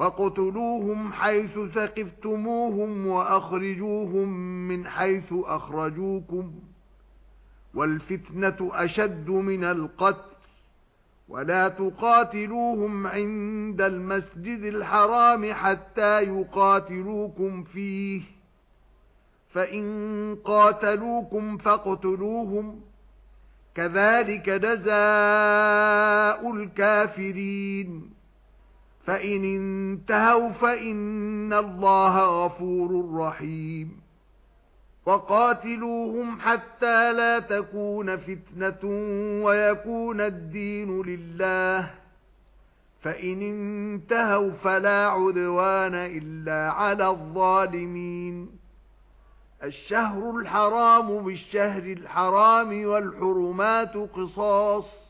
وَاقْتُلُوهُمْ حَيْثُ ثَقِفْتُمُوهُمْ وَأَخْرِجُوهُمْ مِنْ حَيْثُ أَخْرَجُوكُمْ وَالْفِتْنَةُ أَشَدُّ مِنَ الْقَتْلِ وَلَا تُقَاتِلُوهُمْ عِندَ الْمَسْجِدِ الْحَرَامِ حَتَّى يُقَاتِلُوكُمْ فِيهِ فَإِن قَاتَلُوكُمْ فَاقْتُلُوهُمْ كَذَلِكَ جَزَاءُ الْكَافِرِينَ فَإِنِ انتهوا فَإِنَّ اللَّهَ غَفُورٌ رَّحِيمٌ. وَقَاتِلُوهُمْ حَتَّى لَا تَكُونَ فِتْنَةٌ وَيَكُونَ الدِّينُ لِلَّهِ. فَإِنِ انتهوا فَلَا عُدْوَانَ إِلَّا عَلَى الظَّالِمِينَ. الشَّهْرُ الْحَرَامُ بِالشَّهْرِ الْحَرَامِ وَالْحُرُمَاتُ قِصَاصٌ.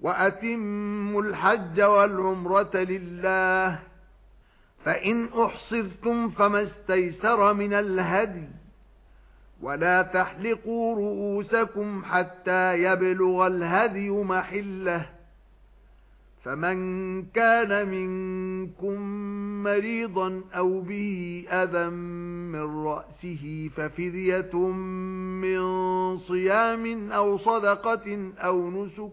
وَأَتِمُّوا الْحَجَّ وَالْعُمْرَةَ لِلَّهِ فَإِنْ أُحْصِرْتُمْ فَمَا اسْتَيْسَرَ مِنَ الْهَدْيِ وَلَا تَحْلِقُوا رُؤُوسَكُمْ حَتَّى يَبْلُغَ الْهَدْيُ مَحِلَّهُ فَمَنْ كَانَ مِنكُم مَّرِيضًا أَوْ بِهِ أَذًى مِّن رَّأْسِهِ فَفِدْيَةٌ مِّن صِيَامٍ أَوْ صَدَقَةٍ أَوْ نُسُكٍ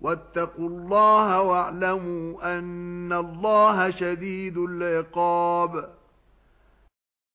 وَاتَّقُوا اللَّهَ وَاعْلَمُوا أَنَّ اللَّهَ شَدِيدُ الْعِقَابِ.